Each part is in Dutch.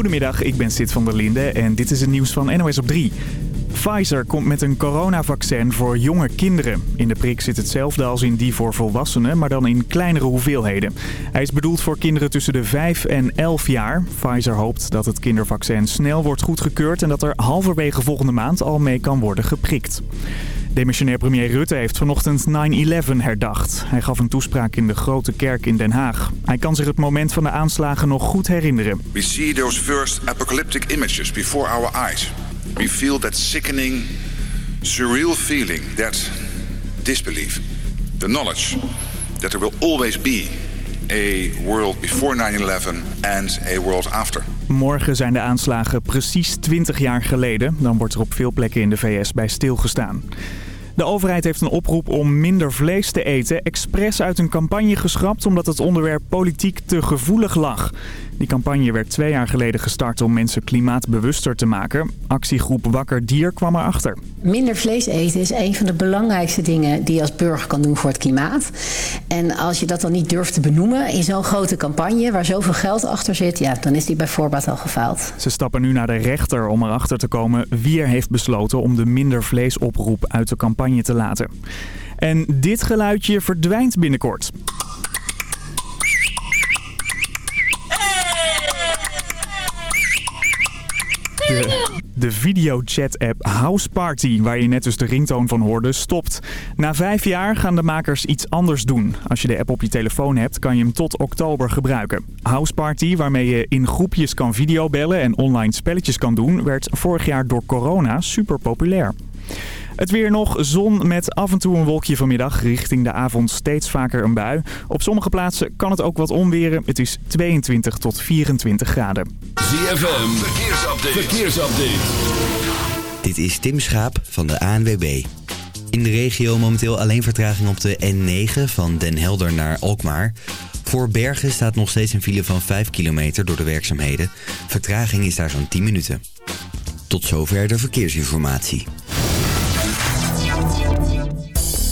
Goedemiddag, ik ben Sid van der Linde en dit is het nieuws van NOS op 3. Pfizer komt met een coronavaccin voor jonge kinderen. In de prik zit hetzelfde als in die voor volwassenen, maar dan in kleinere hoeveelheden. Hij is bedoeld voor kinderen tussen de 5 en 11 jaar. Pfizer hoopt dat het kindervaccin snel wordt goedgekeurd... en dat er halverwege volgende maand al mee kan worden geprikt. Demissionair premier Rutte heeft vanochtend 9-11 herdacht. Hij gaf een toespraak in de Grote Kerk in Den Haag. Hij kan zich het moment van de aanslagen nog goed herinneren. We see those first apocalyptic images before our eyes. We feel that sickening, surreal feeling, that disbelief. The knowledge that there will always be a world before 9-11 and a world after. Morgen zijn de aanslagen precies 20 jaar geleden. Dan wordt er op veel plekken in de VS bij stilgestaan. De overheid heeft een oproep om minder vlees te eten expres uit een campagne geschrapt omdat het onderwerp politiek te gevoelig lag. Die campagne werd twee jaar geleden gestart om mensen klimaatbewuster te maken. Actiegroep Wakker Dier kwam erachter. Minder vlees eten is een van de belangrijkste dingen die je als burger kan doen voor het klimaat. En als je dat dan niet durft te benoemen in zo'n grote campagne waar zoveel geld achter zit, ja, dan is die bij voorbaat al gefaald. Ze stappen nu naar de rechter om erachter te komen wie er heeft besloten om de minder vleesoproep uit de campagne te laten. En dit geluidje verdwijnt binnenkort. De, de videochat-app House Party, waar je net dus de ringtoon van hoorde, stopt. Na vijf jaar gaan de makers iets anders doen. Als je de app op je telefoon hebt, kan je hem tot oktober gebruiken. House Party, waarmee je in groepjes kan videobellen en online spelletjes kan doen, werd vorig jaar door corona super populair. Het weer nog, zon met af en toe een wolkje vanmiddag. Richting de avond steeds vaker een bui. Op sommige plaatsen kan het ook wat onweren. Het is 22 tot 24 graden. ZFM, verkeersupdate. verkeersupdate. Dit is Tim Schaap van de ANWB. In de regio momenteel alleen vertraging op de N9 van Den Helder naar Alkmaar. Voor Bergen staat nog steeds een file van 5 kilometer door de werkzaamheden. Vertraging is daar zo'n 10 minuten. Tot zover de verkeersinformatie.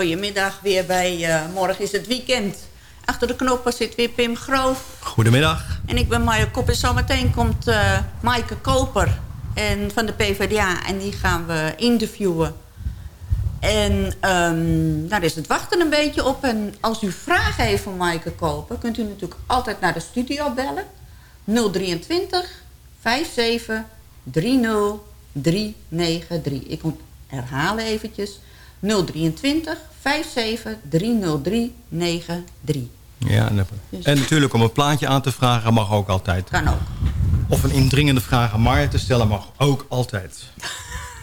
goedemiddag weer bij uh, Morgen is het Weekend. Achter de knoppen zit weer Pim Groof. Goedemiddag. En ik ben Maya Kop en zometeen komt uh, Maaike Koper en, van de PvdA. En die gaan we interviewen. En um, daar is het wachten een beetje op. En als u vragen heeft van Maaike Koper... kunt u natuurlijk altijd naar de studio bellen. 023 57 30 393. Ik herhaal eventjes. 023 57 303 93. Ja, en, dus- en natuurlijk om een plaatje aan te vragen mag ook altijd. Kan ook. Of een indringende vraag aan Marja te stellen mag ook altijd.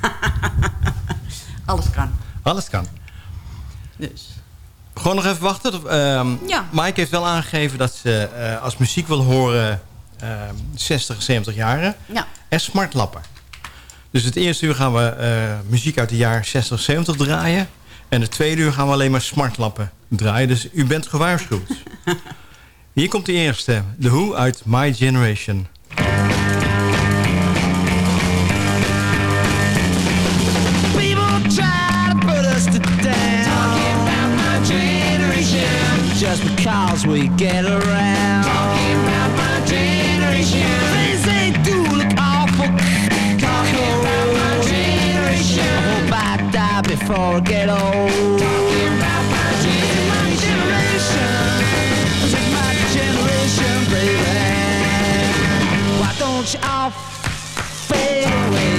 Alles kan. Alles kan. Dus. Gewoon nog even wachten. Uh, ja. Mike heeft wel aangegeven dat ze uh, als muziek wil horen... Uh, 60, 70 jaren. Ja. En smartlappen. Dus het eerste uur gaan we uh, muziek uit de jaren 60, 70 draaien. En het tweede uur gaan we alleen maar smartlappen draaien. Dus u bent gewaarschuwd. Hier komt de eerste. The Who uit My Generation. Just because we get around before I get old Talking about my generation. My generation, baby. Why don't you all fade away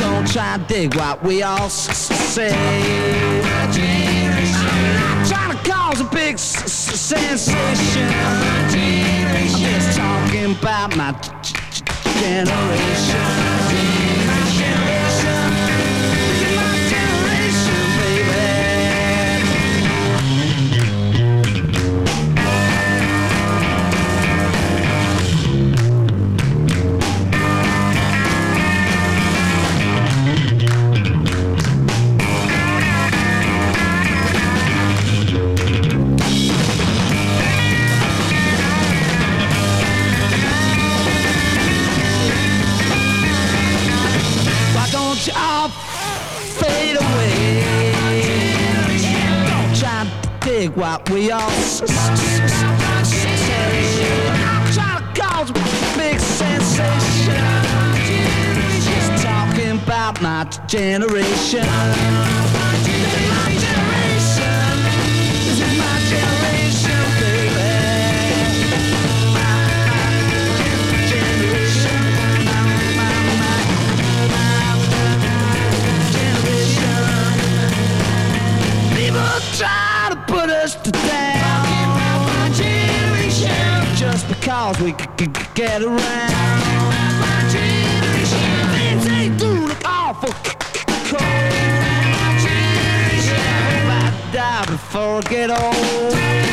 Don't try to dig what we all say. I'm not trying to cause a big sensation. I'm just talking about my generation what we all s- s- say. I'm trying to cause a big sensation. Just talking about my generation. This is my generation. because we could get around. My generation, ain't. My generation, I hope I die before I get old.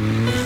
In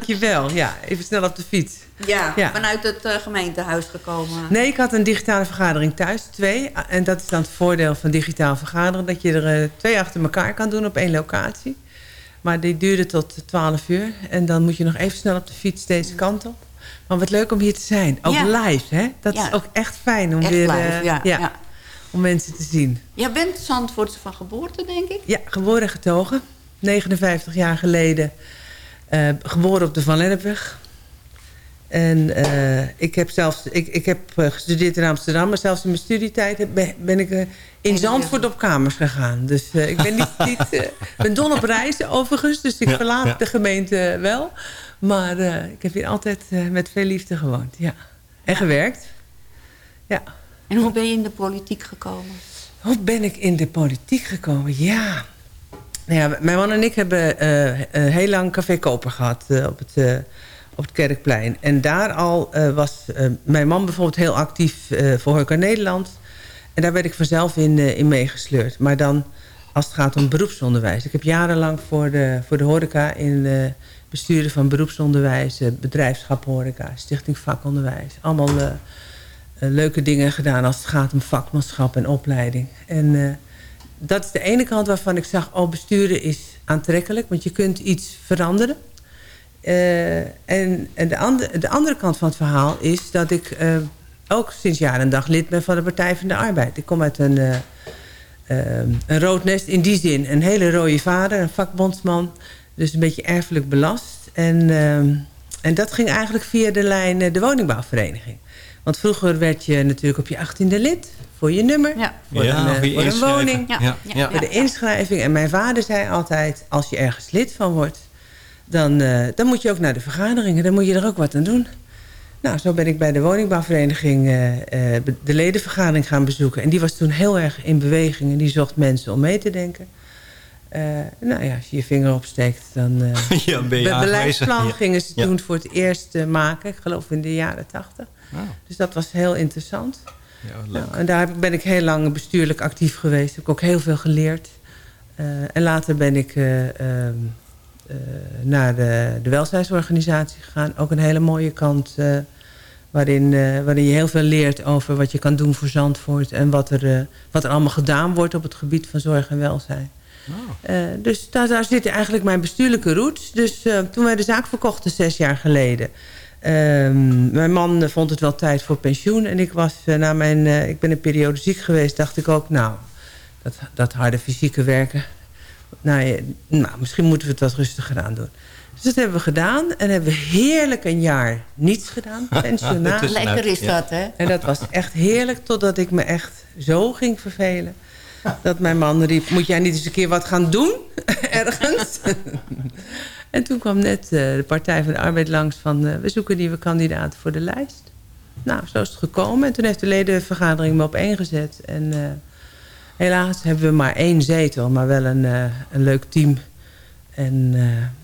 Dankjewel. Ja, even snel op de fiets. Ja, Ja. vanuit het eh, gemeentehuis gekomen. Nee, ik had een digitale vergadering thuis, twee. En dat is dan het voordeel van digitaal vergaderen... dat je er eh, twee achter elkaar kan doen op één locatie. Maar die duurde tot 12 uur. En dan moet je nog even snel op de fiets deze kant op. Maar wat leuk om hier te zijn. Ook Ja. live, hè? Dat Ja. is ook echt fijn om Echt weer... live, eh, ja, ja. Om mensen te zien. Jij bent Zandvoortse van geboorte, denk ik? Ja, geboren en getogen. 59 jaar geleden. Eh, geboren op de Van Lennepweg. En eh, ik heb zelfs ik, ik heb eh, gestudeerd in Amsterdam, maar zelfs in mijn studietijd heb- ben, ik in Zandvoort op kamers gegaan. Dus ik ben niet, niet ben dol op reizen overigens, dus ik Ja, verlaat ja. de gemeente wel. Maar ik heb hier altijd met veel liefde gewoond, ja. En gewerkt. Ja. En hoe ben je in de politiek gekomen? Hoe ben ik in de politiek gekomen? Ja. Nou ja, mijn man en ik hebben eh, eh, heel lang Café Koper gehad eh, op, het, op het Kerkplein. En daar al was mijn man bijvoorbeeld heel actief voor Horeca Nederland. En daar werd ik vanzelf in, in meegesleurd. Maar dan als het gaat om beroepsonderwijs. Ik heb jarenlang voor de, voor de horeca in besturen van beroepsonderwijs... bedrijfschap horeca, stichting vakonderwijs. Allemaal leuke dingen gedaan als het gaat om vakmanschap en opleiding. En dat is de ene kant waarvan ik zag... oh, besturen is aantrekkelijk, want je kunt iets veranderen. Eh, en en de, andere, de andere kant van het verhaal is dat ik eh, ook sinds jaar en dag lid ben van de Partij van de Arbeid. Ik kom uit een, eh, een rood nest in die zin. Een hele rode vader, een vakbondsman. Dus een beetje erfelijk belast. En, en dat ging eigenlijk via de lijn de woningbouwvereniging. Want vroeger werd je natuurlijk op je achttiende lid voor je nummer. Ja. Voor, Ja, een, eh, voor je voor een inschrijven. woning. Ja, Ja, ja, ja. Voor de inschrijving. En mijn vader zei altijd, als je ergens lid van wordt... dan, eh, dan moet je ook naar de vergaderingen. Dan moet je er ook wat aan doen. Nou, zo ben ik bij de woningbouwvereniging eh, eh, de ledenvergadering gaan bezoeken. En die was toen heel erg in beweging. En die zocht mensen om mee te denken. Eh, nou ja, als je je vinger opsteekt, dan... eh Ja, ben je beleidsplan Ja. gingen ze Ja. toen voor het eerst maken. Ik geloof in de jaren tachtig. Oh. Dus dat was heel interessant. Ja. Nou, en daar ben ik heel lang bestuurlijk actief geweest. Heb ik ook heel veel geleerd. Eh, en later ben ik eh, ehm, eh, naar de, de welzijnsorganisatie gegaan. Ook een hele mooie kant. Waarin, waarin je heel veel leert over wat je kan doen voor Zandvoort... en wat er, wat er allemaal gedaan wordt op het gebied van zorg en welzijn. Eh, dus daar, daar zitten eigenlijk mijn bestuurlijke roots. Dus toen wij de zaak verkochten zes jaar geleden... ehm, mijn man eh, vond het wel tijd voor pensioen. En ik, was, eh, na mijn, eh, ik ben een periode ziek geweest. dacht ik ook, nou, dat, dat harde fysieke werken... Nou, ja, nou, misschien moeten we het wat rustiger aan doen. Dus dat hebben we gedaan. En hebben we heerlijk een jaar niets gedaan. Pensionaat. Lekker is dat, hè? En dat was echt heerlijk, totdat ik me echt zo ging vervelen. Dat mijn man riep, moet jij niet eens een keer wat gaan doen? Ergens. En toen kwam net eh, de Partij van de Arbeid langs van... eh, we zoeken nieuwe kandidaten voor de lijst. Nou, zo is het gekomen. En toen heeft de ledenvergadering me op één gezet. En eh, helaas hebben we maar één zetel, maar wel een, een leuk team. En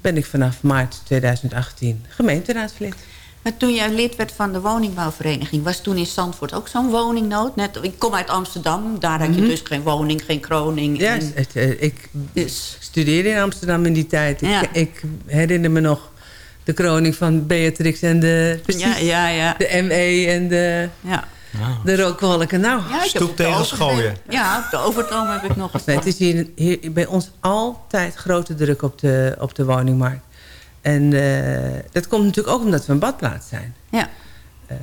ben ik vanaf maart 2018 gemeenteraadslid. Maar toen jij lid werd van de woningbouwvereniging... was toen in Zandvoort ook zo'n woningnood? Net, ik kom uit Amsterdam, daar had je Mhm. dus geen woning, geen kroning. Ja, en- het, eh, ik Dus- studeerde in Amsterdam in die tijd. Ik, Ja. ik herinner me nog de kroning van Beatrix en de, precies, ja, ja, ja. de ME en de, ja. de rookwolken. Nou, Ja, Stoep tegen schooien. Ja, op de Overtoom heb ik nog nee, het is hier, hier bij ons altijd grote druk op de, op de woningmarkt. En eh, dat komt natuurlijk ook omdat we een badplaats zijn. Ja. Eh,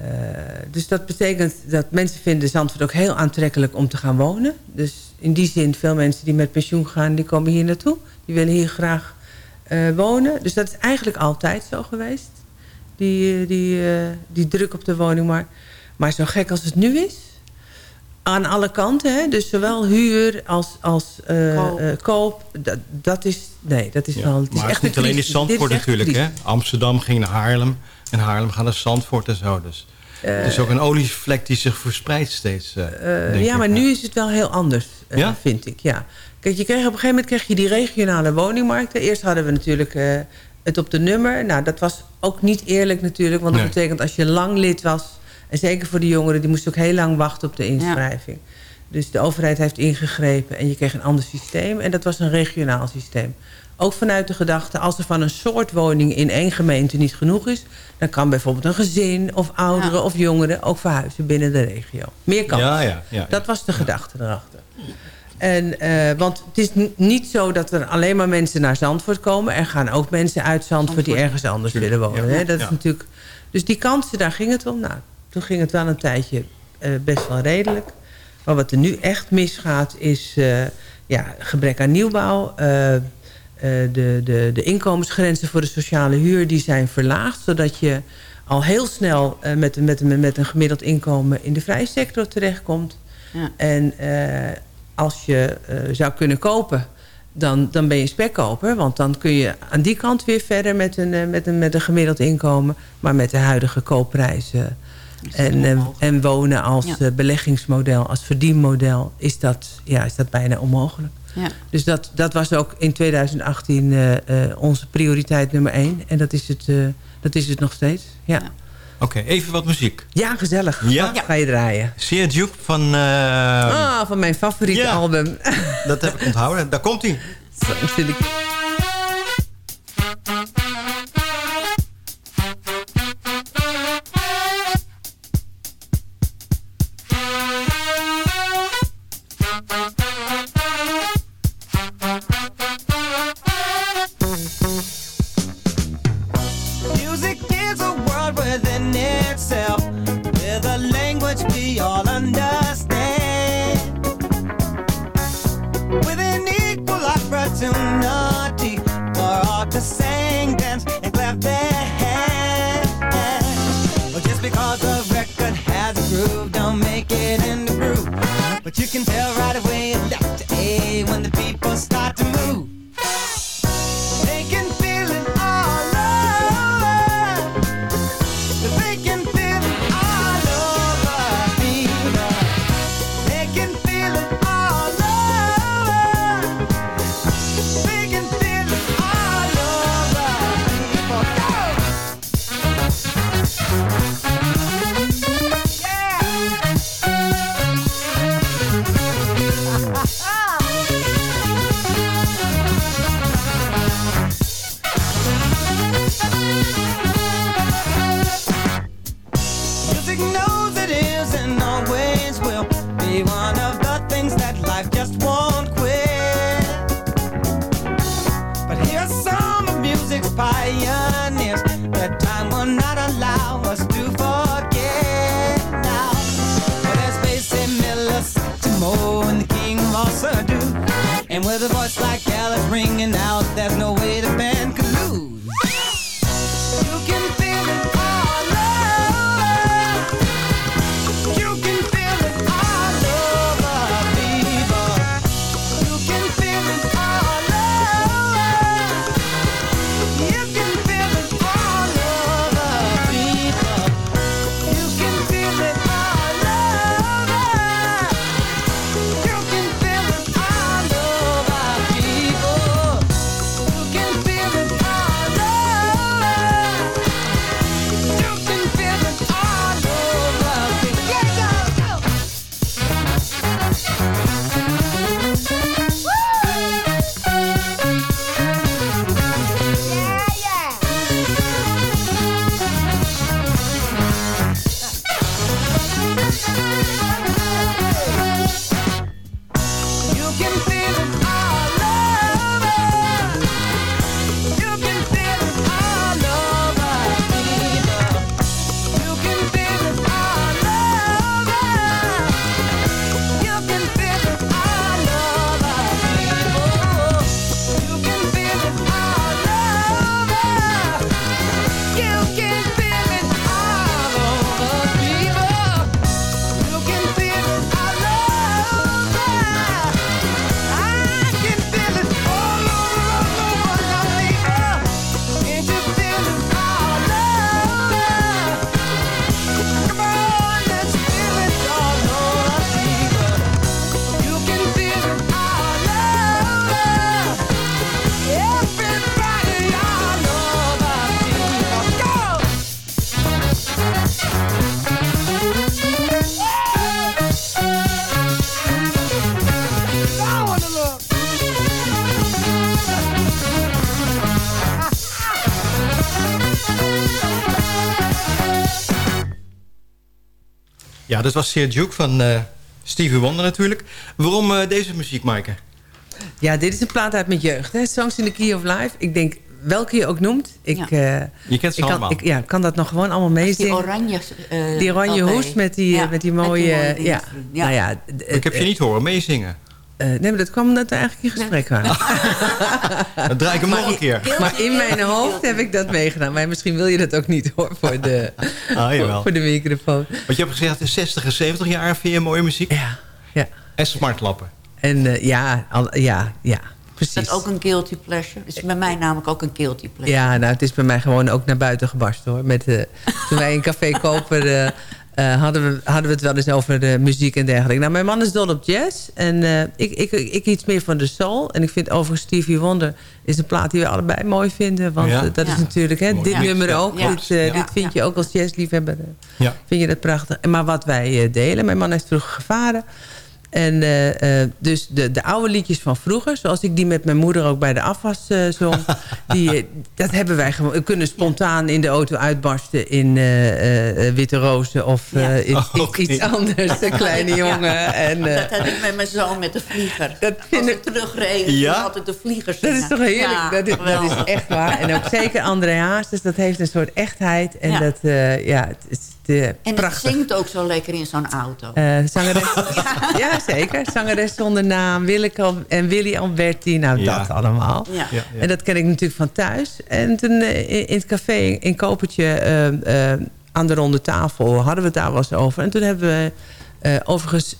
dus dat betekent dat mensen vinden Zandvoort ook heel aantrekkelijk om te gaan wonen. Dus in die zin, veel mensen die met pensioen gaan, die komen hier naartoe. Die willen hier graag eh, wonen. Dus dat is eigenlijk altijd zo geweest. Die, die, die druk op de woningmarkt. Maar zo gek als het nu is, aan alle kanten, hè? dus zowel huur als, als eh, Koop. eh, koop, dat, dat is, nee, dat is Ja, wel, het is maar het echt is niet een alleen in is Zandvoort natuurlijk. Hè? Amsterdam ging naar Haarlem. En Haarlem gaat naar Zandvoort en zo. Dus het is ook een olievlek die zich verspreidt steeds. eh, Eh, ja, ik. maar nu is het wel heel anders, eh, Ja? vind ik. Ja. Kijk, je kreeg, op een gegeven moment kreeg je die regionale woningmarkten. Eerst hadden we natuurlijk eh, het op de nummer. Nou, dat was ook niet eerlijk natuurlijk. Want dat Nee. betekent als je lang lid was... en zeker voor de jongeren, die moesten ook heel lang wachten op de inschrijving. Dus de overheid heeft ingegrepen en je kreeg een ander systeem. En dat was een regionaal systeem. Ook vanuit de gedachte, als er van een soort woning in één gemeente niet genoeg is... dan kan bijvoorbeeld een gezin of ouderen Ja. of jongeren ook verhuizen binnen de regio. Meer kans. Ja, ja, ja. Dat was de gedachte erachter. En, eh, want het is niet zo dat er alleen maar mensen naar Zandvoort komen. Er gaan ook mensen uit Zandvoort, die ergens anders willen wonen. Ja. Hè? Dat is natuurlijk, dus die kansen, daar ging het om. Nou, toen ging het wel een tijdje eh, best wel redelijk. Maar wat er nu echt misgaat is eh, ja, gebrek aan nieuwbouw. eh, de, de, de inkomensgrenzen voor de sociale huur die zijn verlaagd. Zodat je al heel snel met, een- met, met een gemiddeld inkomen in de vrije sector terechtkomt. Ja. En als je zou kunnen kopen, dan, dan ben je spekkoper. Want dan kun je aan die kant weer verder met een, met een, met een gemiddeld inkomen. Maar met de huidige koopprijzen en, eh, en wonen als Ja. eh, beleggingsmodel, als verdienmodel... is dat, ja, is dat bijna onmogelijk. Ja. Dus dat, dat was ook in 2018 eh, eh, onze prioriteit nummer één. En dat is het, eh, dat is het nog steeds. Ja, Ja. ja. Oké, even wat muziek. gezellig. Ja? Wat ga je draaien? Sia Duke van... eh, ah, van mijn favoriete ja. album. Dat heb ik onthouden. Daar komt hij. Zo zit ik... Ja, dat was Seer Duke van eh, Stevie Wonder natuurlijk. Waarom eh, deze muziek, Maaike? Ja, dit is een plaat uit mijn jeugd. Hè? Songs in the Key of Life. Ik denk, welke je ook noemt. Ik, eh, Je kent ze ik kan, allemaal. ik, ja, kan dat nog gewoon allemaal Die meezingen. oranje... eh, Die oranje LP. hoes met die, Ja, met die met die mooie... ja. Nou ja, Ik heb je niet horen meezingen. Eh, nee, maar dat kwam omdat we eigenlijk in gesprek waren. Dan draai ik hem nog een keer. Maar in mijn hoofd heb ik dat meegedaan. Maar misschien wil je dat ook niet hoor, voor de, Ah, jawel. voor de microfoon. Want je hebt gezegd, de 60 en 70 jaar vind je mooie muziek. Ja, ja. En smartlappen. En eh, ja, al, ja, ja, precies. Is dat ook een guilty pleasure? Is bij mij namelijk ook een guilty pleasure. Ja, nou, het is bij mij gewoon ook naar buiten gebarsten hoor. Met, eh, toen wij in Café Koper eh, hadden, we, hadden we het wel eens over de muziek en dergelijke. Nou, mijn man is dol op jazz. En eh, ik, ik, ik iets meer van de soul. En ik vind overigens Stevie Wonder is een plaat die we allebei mooi vinden. Want Ja. eh, dat is natuurlijk, hè, Mooi. dit Ja. nummer ook. Ja. Dit, Ja. dit vind je ook als jazzliefhebber. Ja. Vind je dat prachtig. En Maar wat wij eh, delen, mijn man is vroeger gevaren. En eh, eh, dus de, de oude liedjes van vroeger, zoals ik die met mijn moeder ook bij de afwas eh, zong, die, dat hebben wij gewoon. We kunnen spontaan in de auto uitbarsten in eh, eh, eh, Witte Rozen of eh, Ja. in, Oh, in oké. iets anders, een kleine jongen. En, eh, Dat had ik met mijn zoon met de vlieger. Dat Als vind ik- terugreden, Ja? altijd de vlieger dat zingen. is toch heerlijk? Ja, dat, is, dat echt waar. En ook zeker André Haas, dus dat heeft een soort echtheid. En Ja. dat, eh, ja, het En het prachtig. zingt ook zo lekker in zo'n auto. Eh, zangeres, ja. zeker. Zangeres zonder naam, Willeke Al- en Willy Alberti. Nou, Ja. dat allemaal. ja. Ja, ja. En dat ken ik natuurlijk van thuis. En toen eh, in het café in Kopertje eh, eh, aan de ronde tafel hadden we het daar wel eens over. En toen hebben we eh, overigens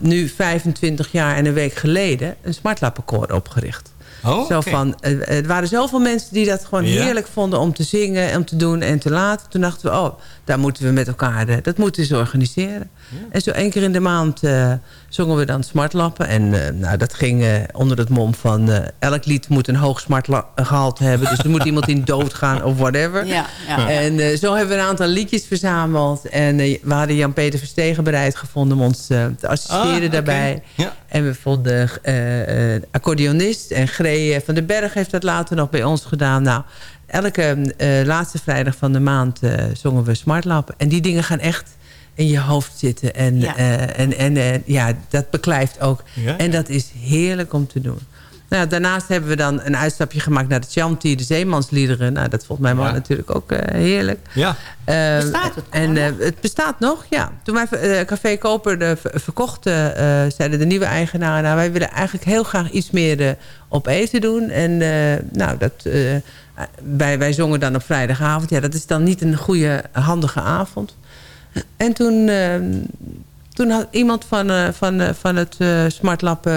nu 25 jaar en een week geleden... een smartlappenkoor opgericht. Oh, Zo van, eh, er waren zoveel mensen die dat gewoon Ja. heerlijk vonden om te zingen, om te doen en te laten. Toen dachten we, oh, daar moeten we met elkaar, eh, dat moeten eens organiseren. En zo één keer in de maand eh, zongen we dan smartlappen. En eh, nou, dat ging eh, onder het mom van, eh, elk lied moet een hoog smartgehalte hebben. Dus er moet iemand in doodgaan of whatever. Ja, ja. En eh, zo hebben we een aantal liedjes verzameld. En we hadden Jan-Peter Verstegen bereid gevonden om ons eh, te assisteren Ah, oké. daarbij. Ja. En we vonden eh, eh, accordeonist en Gree van den Berg heeft dat later nog bij ons gedaan. Nou, elke eh, laatste vrijdag van de maand eh, zongen we Smartlap. En die dingen gaan echt in je hoofd zitten. En, Ja. eh, en, en ja, dat beklijft ook. Ja. En dat is heerlijk om te doen. Nou, daarnaast hebben we dan een uitstapje gemaakt naar de Chanty, de Zeemansliederen. Nou, dat vond mijn man Ja. natuurlijk ook eh, heerlijk. Ja. Eh, Bestaat het En nog? eh, het bestaat nog, ja. Toen wij eh, Café Koper de, ver- verkochten, eh, zeiden de nieuwe eigenaren... nou, wij willen eigenlijk heel graag iets meer eh, op eten doen. En eh, nou, dat, eh, wij, wij zongen dan op vrijdagavond. Ja, dat is dan niet een goede, handige avond. En toen, toen had iemand van, eh, van, eh, van het eh Smart Lab...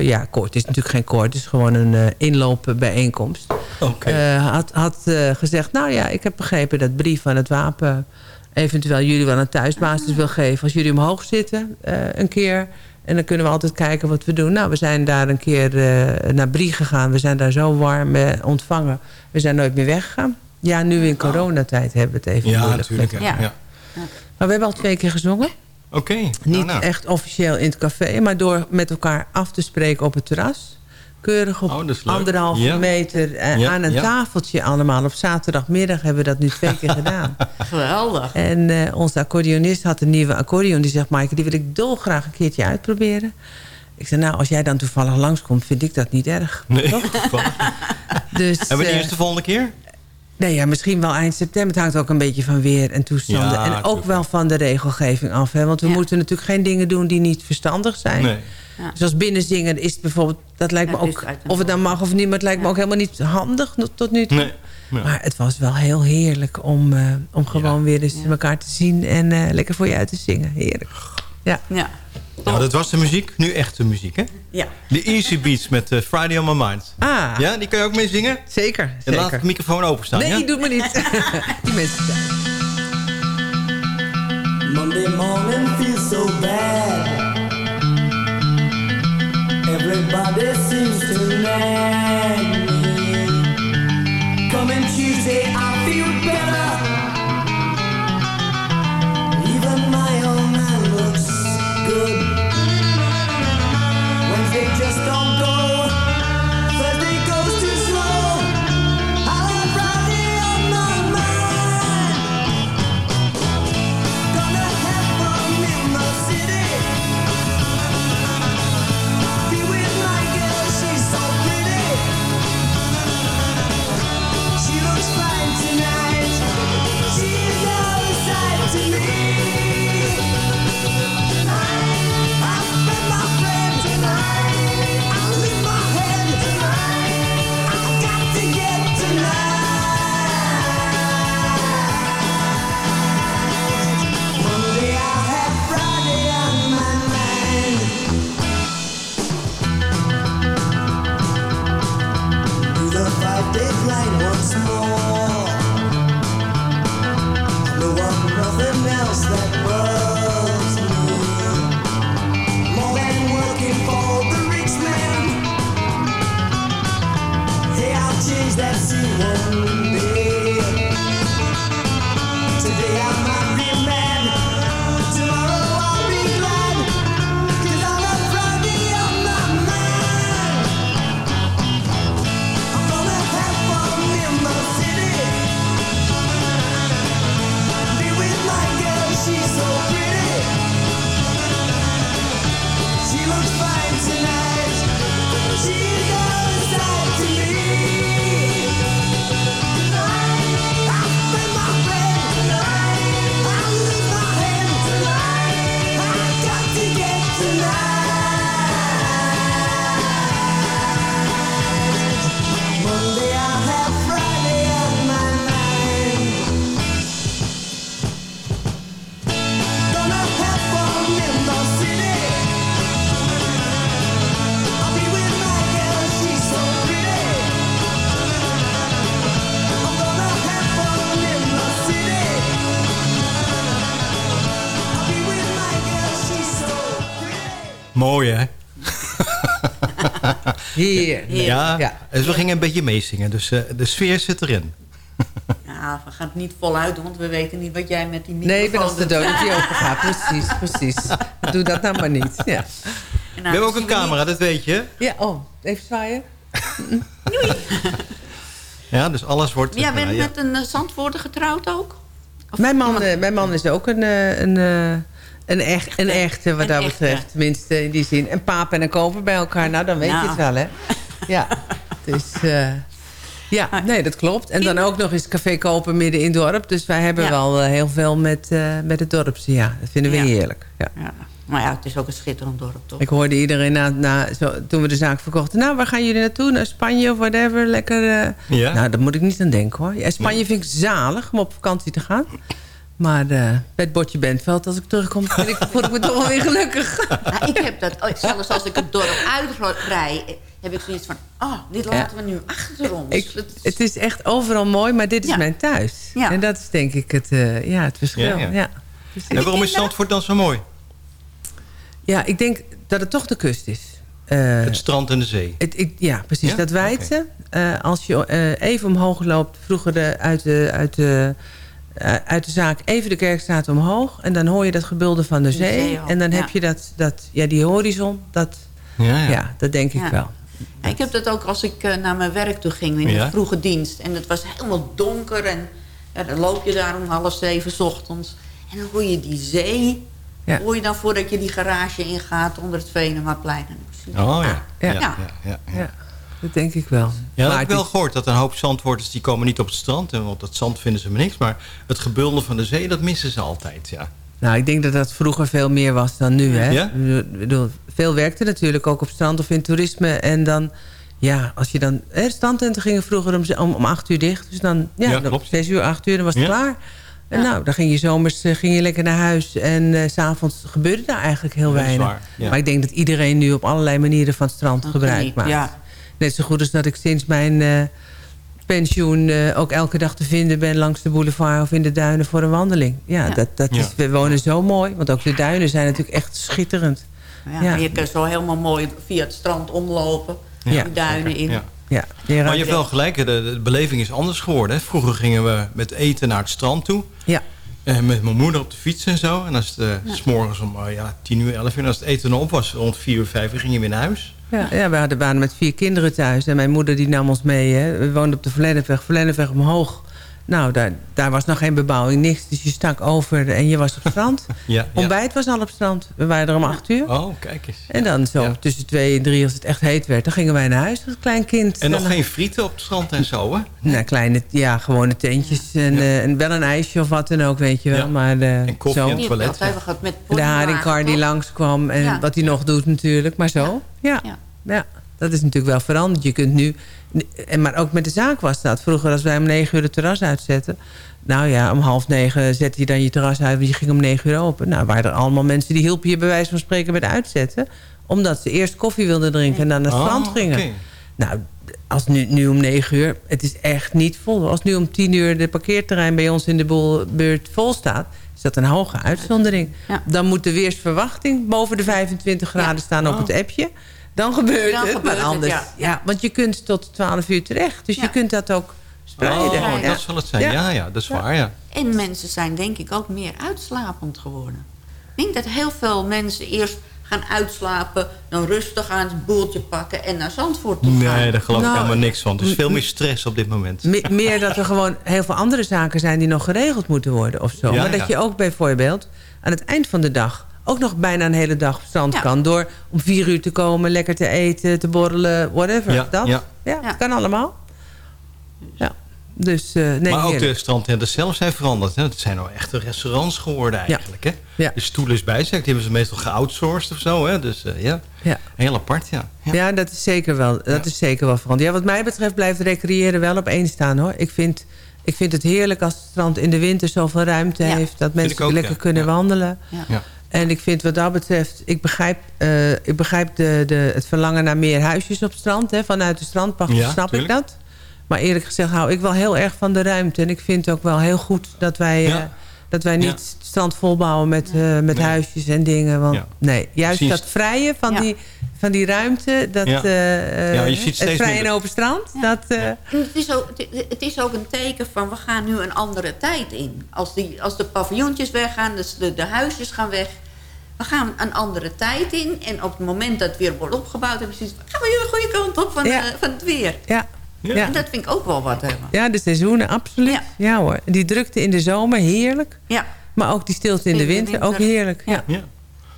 ja, koor, het is natuurlijk geen koor, het is gewoon een inloopbijeenkomst... Oké. eh, had, had gezegd... nou ja, ik heb begrepen dat Brie van het Wapen... eventueel jullie wel een thuisbasis wil geven... als jullie omhoog zitten een keer... En dan kunnen we altijd kijken wat we doen. Nou, we zijn daar een keer naar Brie gegaan. We zijn daar zo warm ontvangen. We zijn nooit meer weggegaan. Ja, nu in coronatijd hebben we het even ja, moeilijk. natuurlijk. Ja. Ja. Ja. Maar we hebben al twee keer gezongen. Oké. Niet Nou, nou. echt officieel in het café, maar door met elkaar af te spreken op het terras. Keurig op Oh, is anderhalve Ja. meter eh, Ja, aan een ja. tafeltje allemaal. Op zaterdagmiddag hebben we dat nu twee keer gedaan. Geweldig. En eh, onze accordeonist had een nieuwe accordeon. Die zegt, Maaike, die wil ik dolgraag een keertje uitproberen. Ik zei, nou, als jij dan toevallig langskomt, vind ik dat niet erg. Nee. Dus, en wanneer eh, is de volgende keer? Nee, ja, misschien wel eind september. Het hangt ook een beetje van weer en toestanden. Ja, en ook tuurlijk. wel van de regelgeving af. Hè? Want we Ja. moeten natuurlijk geen dingen doen die niet verstandig zijn. Nee. Ja. Zoals binnenzingen is het bijvoorbeeld... Dat lijkt me ook, of het nou mag of niet... maar het lijkt me ook helemaal niet handig tot- nu toe. Nee. Ja. Maar het was wel heel heerlijk om, eh, om gewoon weer eens Ja. elkaar te zien... en eh, lekker voor je uit te zingen. Heerlijk. Ja. Ja. Nou, dat was de muziek. Nu echte muziek, hè? Ja. De Easy Beats met eh, Friday on My Mind. Ah, Ja, die kan je ook mee zingen? zeker. En laat zeker. de microfoon openstaan, Nee, ja? doe me niet. Die mensen... Monday morning feels so bad. Everybody seems to nag Mooi, hè? Hier. Ja, Ja. dus we gingen een beetje meezingen. Dus eh, de sfeer zit erin. Ja, we gaan het niet voluit doen, want we weten niet wat jij met die microfoon Nee, ik ben als de dood die open gaat. Precies, precies. Doe dat nou maar niet. Ja, we hebben ook een camera, niet- dat weet je. ja oh, even zwaaien. Ja, dus alles wordt... Jij bent ja, ja. met een uh, zandwoorden getrouwd ook? Of Mijn man, eh, mijn man is ook een, eh, een, eh, een, echt, een echte wat Een dat echte. betreft. Tenminste in die zin. Een paap en een koper bij elkaar. Nou, dan weet Nou. je het wel, hè? Ja, dus... eh, ja, nee, dat klopt. En dan ook nog eens café kopen midden in het dorp. Dus wij hebben Ja. wel eh, heel veel met, eh, met het dorpse. Ja, dat vinden we Ja. heerlijk. Ja. Ja. Maar ja, het is ook een schitterend dorp, toch? Ik hoorde iedereen na, na, zo, toen we de zaak verkochten... nou, waar gaan jullie naartoe? Naar Spanje of whatever? Lekker... eh. Ja. Nou, daar moet ik niet aan denken, hoor. Ja, Spanje vind ik zalig om op vakantie te gaan. Maar eh, bij het bordje Bentveld, als ik terugkom... vind ik, voel ik me toch wel weer gelukkig. Ja, ik heb dat, zelfs als ik het dorp uitrij, heb ik zoiets van... Oh, dit laten we nu achter ons. Ik, Het is- het is echt overal mooi, maar dit is Ja. mijn thuis. Ja. En dat is denk ik het, eh, ja, het verschil. Ja, Ja, ja. Dus En waarom is Zandvoort dan zo mooi? ja, ik denk dat het toch de kust is. Eh, Het strand en de zee. het, ik, ja, precies. Ja? Dat Weidse. Eh, als je eh, even omhoog loopt, vroeger de, uit, de, uit, de, uit de zaak, even de kerkstraat omhoog. En dan hoor je dat gebulde van de De zee. en dan ja. heb je dat, dat, ja, die horizon. Dat, Ja, ja. ja. dat denk ik Ja. wel. Ja, ik heb dat ook als ik eh, naar mijn werk toe ging in Ja? de vroege dienst. En het was helemaal donker en ja, dan loop je daar om half zeven 's ochtends. En dan hoor je die zee. Ja. Hoor je dan voordat je die garage ingaat onder het Venemaplein. Oh ja. Ja. Ja, ja, ja, ja. Ja, dat denk ik wel. Ja, Maar heb ik het wel gehoord. Dat een hoop zandwoorders die komen niet op het strand. En want dat zand vinden ze maar niks. Maar het gebulder van de zee, dat missen ze altijd. Ja. Nou, ik denk dat dat vroeger veel meer was dan nu. Hè? Ja? Ik bedoel- veel werkte natuurlijk ook op strand of in toerisme. En dan, ja, als je dan... Hè, strandtenten gingen vroeger om, om, om acht uur dicht. Dus dan, ja, Ja, klopt. zes uur, acht uur, dan was het Ja. klaar. En nou, dan ging je zomers eh, ging je lekker naar huis. En eh, s s'avonds gebeurde daar eigenlijk heel weinig. waar, ja. Maar ik denk dat iedereen nu op allerlei manieren van het strand Dat gebruik maakt. ja. Net zo goed als dat ik sinds mijn eh, pensioen eh, ook elke dag te vinden ben langs de boulevard of in de duinen voor een wandeling. Ja, Ja. Dat, dat Ja. is, we wonen zo mooi, want ook de duinen zijn natuurlijk echt schitterend. Ja, Ja. en Je kan zo helemaal mooi via het strand omlopen. Ja. Die duinen in. Ja. Maar je hebt wel gelijk, de, de beleving is anders geworden. Hè. Vroeger gingen we met eten naar het strand toe. ja. En met mijn moeder op de fiets en zo. En als het eh, s morgens om eh, ja, 10 uur, 11 uur, als het eten op was, rond 4 uur, 5 uur, ging je weer naar huis. Ja, ja, we hadden, waren met vier kinderen thuis. En mijn moeder die nam ons mee. Hè. We woonden op de Verlennepweg. Verlennepweg omhoog. Nou, daar, daar was nog geen bebouwing, niks. Dus je stak over en je was op het strand. Ja, ja. Ontbijt was al op het strand. We waren er om acht uur. Oh, kijk eens. En dan zo Ja. tussen twee en drie, als het echt heet werd... dan gingen wij naar huis als klein kind. En nog Dan- geen frieten op het strand en zo, hè? Nou, kleine, ja, gewone tentjes. En, Ja. eh, en wel een ijsje of wat dan ook, weet je wel. Ja. Maar eh, En koffie zo. en toilet, gehad met de haringkar die langskwam. En Ja. wat hij nog doet natuurlijk. Maar zo, ja. Ja. ja. dat is natuurlijk wel veranderd. Je kunt nu... En, maar ook met de zaak was dat. Vroeger als wij om negen uur het terras uitzetten... Nou ja, om half negen zette je dan je terras uit... want je ging om negen uur open. Nou, waren er allemaal mensen die hielpen je bij wijze van spreken met uitzetten. Omdat ze eerst koffie wilden drinken en dan naar het Oh, strand gingen. Nou, als nu, nu om negen uur, het is echt niet vol. Als nu om tien uur de parkeerterrein bij ons in de buurt vol staat... is dat een hoge uitzondering. Ja. Dan moet de weersverwachting boven de 25 graden Ja. staan op Oh. het appje. Dan gebeurt Dan het, gebeurt maar het, anders. ja. ja. want je kunt tot 12 uur terecht. Dus Ja. je kunt dat ook spreiden. Oh, Ja. dat zal het zijn. Ja. Ja, ja, dat is waar, ja. En mensen zijn denk ik ook meer uitslapend geworden. Ik denk dat heel veel mensen eerst gaan uitslapen... dan rustig aan het boeltje pakken en naar Zandvoort toe gaan. Nee, daar geloof Nou, ik helemaal niks van. Er is veel meer stress op dit moment. Me- meer dat er gewoon heel veel andere zaken zijn... die nog geregeld moeten worden of zo. Ja, maar dat ja. je ook bijvoorbeeld aan het eind van de dag... ook nog bijna een hele dag op strand Ja. kan... door om vier uur te komen, lekker te eten, te borrelen, whatever. Ja, dat. ja. Ja, Ja. dat kan allemaal. Ja. Dus eh nee, maar ook heerlijk. de strandtenten zelf zijn veranderd. Hè? Het zijn nou echte restaurants geworden eigenlijk. Hè? Ja. De stoelen is bijzet. Die hebben ze meestal geoutsourced of zo. Hè? Dus eh, ja, Ja. heel apart, ja. ja. Ja, dat is zeker wel, dat Ja. is zeker wel veranderd. Ja, wat mij betreft blijft recreëren wel op één staan hoor. Ik vind, ik vind het heerlijk als het strand in de winter zoveel ruimte Ja, heeft. Dat mensen ook, lekker ja. kunnen Ja. wandelen. Ja. En ik vind wat dat betreft, ik begrijp, eh, ik begrijp de, de, het verlangen naar meer huisjes op het strand. Hè, vanuit de strandpacht Ja, snap tuurlijk. ik dat. Maar eerlijk gezegd hou ik wel heel erg van de ruimte. En ik vind ook wel heel goed dat wij, Ja. eh, dat wij niet het strand volbouwen met, eh, met Nee. huisjes en dingen. Want Ja. nee, juist Precies. dat vrije van, Ja. die, van die ruimte, dat, Ja. eh, Ja, je ziet het steeds vrije minder- en open strand, dat... eh, Het is, ook, het- is ook een teken van we gaan nu een andere tijd in. Als, die, als de paviljoentjes weggaan, dus de, de huisjes gaan weg. We gaan een andere tijd in. En op het moment dat het weer wordt opgebouwd... hebben we gaan we weer de goede kant op van, Ja. eh, van het weer. ja. Ja. Ja. En dat vind ik ook wel wat hebben. ja, de seizoenen, absoluut. Ja. Ja. hoor. Die drukte in de zomer, heerlijk. Ja. Maar ook die stilte in de In de winter, winter. ook heerlijk. Ja. Ja.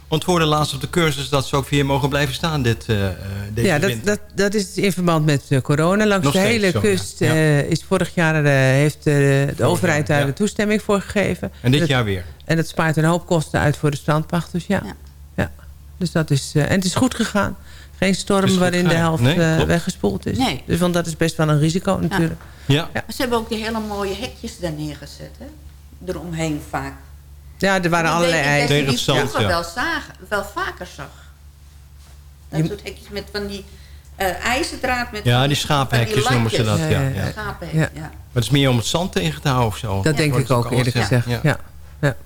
Want we hoorden laatst op de cursus dat ze ook weer mogen blijven staan dit, eh, eh, deze ja, dat, winter. dat, dat is in verband met eh, corona. Langs Nog de steeds hele zo, kust Ja. eh, is vorig jaar eh, heeft de overheid daar ja. de toestemming voor gegeven. En dit Dat- jaar weer. En dat spaart een hoop kosten uit voor de strandpachters, ja. Ja. ja. Dus dat is, eh, en het is goed gegaan. Geen storm waarin de helft Nee, eh, weggespoeld is. Nee. Dus want dat is best wel een risico natuurlijk. Ja. Maar ze hebben ook die hele mooie hekjes daar neergezet, hè? Eromheen vaak. Ja, er waren Ik allerlei denk dat je eisen. Vroeger ja. wel, zagen, wel vaker zag. Dat Je- soort hekjes met van die eh ijzerdraad. Met Ja, die schapenhekjes noemen ze dat. Ja, Ja, ja. ja. Maar het is meer om het zand tegen te houden of zo. Dat denk ik ook eerlijk gezegd. ja. Ja. Ja.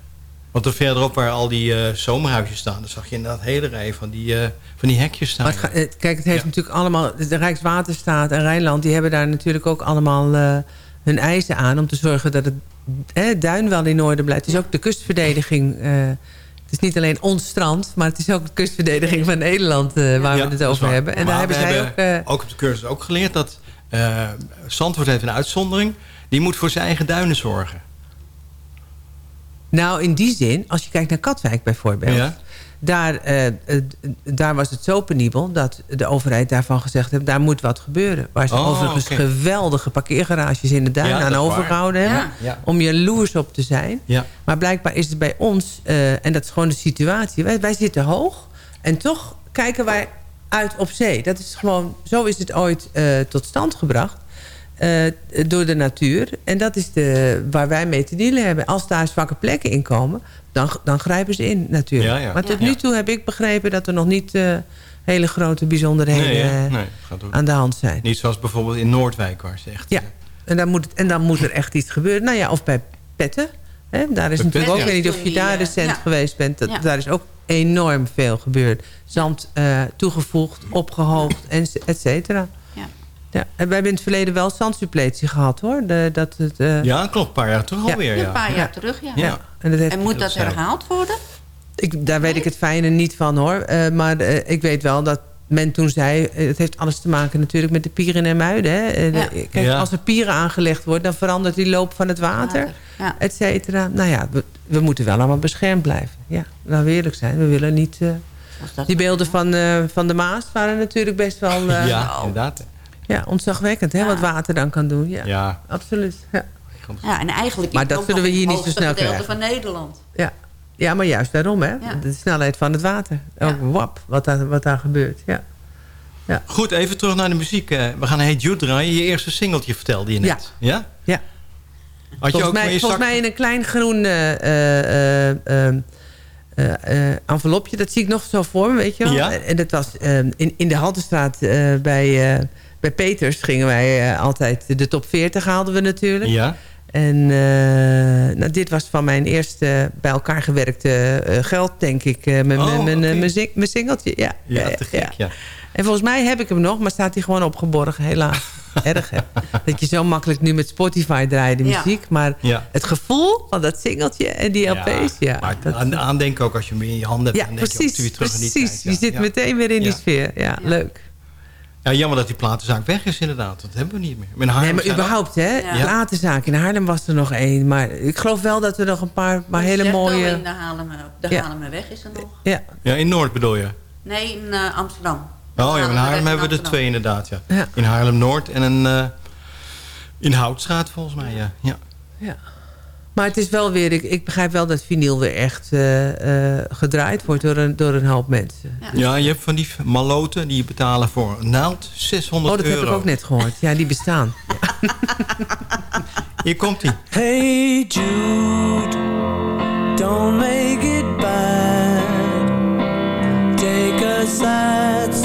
Want er verderop waar al die eh, zomerhuisjes staan... dan zag je inderdaad hele rij van die, eh, van die hekjes staan. Maar het ga- kijk, het heeft Ja. natuurlijk allemaal... De Rijkswaterstaat en Rijnland... die hebben daar natuurlijk ook allemaal eh, hun eisen aan... om te zorgen dat het eh, duin wel in orde blijft. Het is ook de kustverdediging... eh, het is niet alleen ons strand... maar het is ook de kustverdediging van Nederland... eh, waar Ja, we het over hebben. En Maar daar hebben we zij hebben ook... eh, ook op de cursus ook geleerd dat... Zandvoort heeft een uitzondering. Die moet voor zijn eigen duinen zorgen. Nou, in die zin, als je kijkt naar Katwijk bijvoorbeeld... Ja. Daar, eh, eh, daar was het zo penibel dat de overheid daarvan gezegd heeft... daar moet wat gebeuren. Waar ze Oh, overigens geweldige parkeergarages in de duin Ja, aan waar. overgehouden hebben... Ja. Om jaloers op te zijn. Ja. Maar blijkbaar is het bij ons, eh, en dat is gewoon de situatie... Wij, wij zitten hoog en toch kijken wij uit op zee. Dat is gewoon, zo is het ooit tot stand gebracht... eh, door de natuur. En dat is de, waar wij mee te dealen hebben. Als daar zwakke plekken in komen, dan, dan grijpen ze in natuurlijk. Ja, ja. Maar tot Ja. nu toe heb ik begrepen dat er nog niet eh, hele grote bijzonderheden Nee, eh, nee, aan de hand zijn. Niet zoals bijvoorbeeld in Noordwijk waar ze echt... Ja, en dan moet, het, en dan moet er echt iets gebeuren. Nou ja, of bij Petten. Hè? Daar is Bij natuurlijk ook, ik weet niet of je daar recent ja. geweest bent. Dat, Ja. Daar is ook enorm veel gebeurd. Zand eh, toegevoegd, opgehoogd, en, et cetera. Ja. En wij hebben in het verleden wel zandsuppletie gehad hoor. De, dat het, eh, Ja, klopt. Een paar jaar terug Ja. alweer. Ja, Ja. Een paar Ja. jaar terug, ja. Ja. en, dat heeft, En moet dat herhaald worden? ik, daar weet ik het fijne niet van hoor. Eh, maar eh, ik weet wel dat men toen zei... het heeft alles te maken natuurlijk met de pieren en muiden. Hè? De- Kijk, Ja. als er pieren aangelegd worden... dan verandert die loop van het water. Ja. et cetera. Nou ja, we, we moeten wel allemaal beschermd blijven. Ja, laten we eerlijk zijn. We willen niet... eh, die beelden van, eh, van de Maas waren natuurlijk best wel eh, ja. Ja, ontzagwekkend. Hè, Ja. wat water dan kan doen. Ja, Ja. absoluut. Ja. Ja, en eigenlijk Maar is dat zullen we hier niet zo snel krijgen. van Nederland. Ja. ja, maar juist daarom. Hè? Ja. De snelheid van het water. Ook wap, wat daar, wat daar gebeurt. Ja. Goed, even terug naar de muziek. eh, We gaan Hey Jude draaien. Je eerste singeltje vertelde je net. Ja? Ja. Had je Volgens, ook mij, je volgens zak- mij in een klein groen eh, eh, envelopje. Dat zie ik nog zo voor me, weet je wel. Ja. En dat was in, in de Haltestraat eh, bij, eh, bij Peters gingen wij eh, altijd de top 40 haalden we natuurlijk. Ja? En eh, nou, dit was van mijn eerste bij elkaar gewerkte eh, geld, denk ik. eh, mijn, Oh, zing- mijn singeltje. Ja, Ja, te gek, ja. En volgens mij heb ik hem nog, maar staat hij gewoon opgeborgen. Helaas. Erg, hè? Dat je zo makkelijk nu met Spotify draait de Ja. muziek. Maar Ja. het gevoel van dat singeltje en die LP's, ja. maar dat- aan, aandenken ook als je hem in je handen hebt. ja, dan je ook precies. weer terug in die precies. Je zit ja. meteen weer in die Ja. sfeer. Ja, leuk. Ja, jammer dat die platenzaak weg is inderdaad. Dat hebben we niet meer. Met Haarlem Nee, maar überhaupt, hè. Ja. Platenzaak. In Haarlem was er nog één. Maar ik geloof wel dat er nog een paar maar hele mooie... In de Haarlemmer, de Ja. Haarlemmerweg is er nog. Ja, Ja, in Noord bedoel je? Nee, in eh, Amsterdam. Oh ja, in Haarlem in hebben we er twee inderdaad, ja. Ja. In Haarlem-Noord en een... eh, in Houtstraat volgens mij, ja. ja. ja. Maar het is wel weer... Ik, ik begrijp wel dat vinyl weer echt eh, eh, gedraaid wordt door een, door een hoop mensen. Ja. Ja, je hebt van die maloten die betalen voor een naald 600 Oh, dat euro. heb ik ook net gehoord. Ja, die bestaan. Hier komt hij. Hey Jude, don't make it bad. Take a sad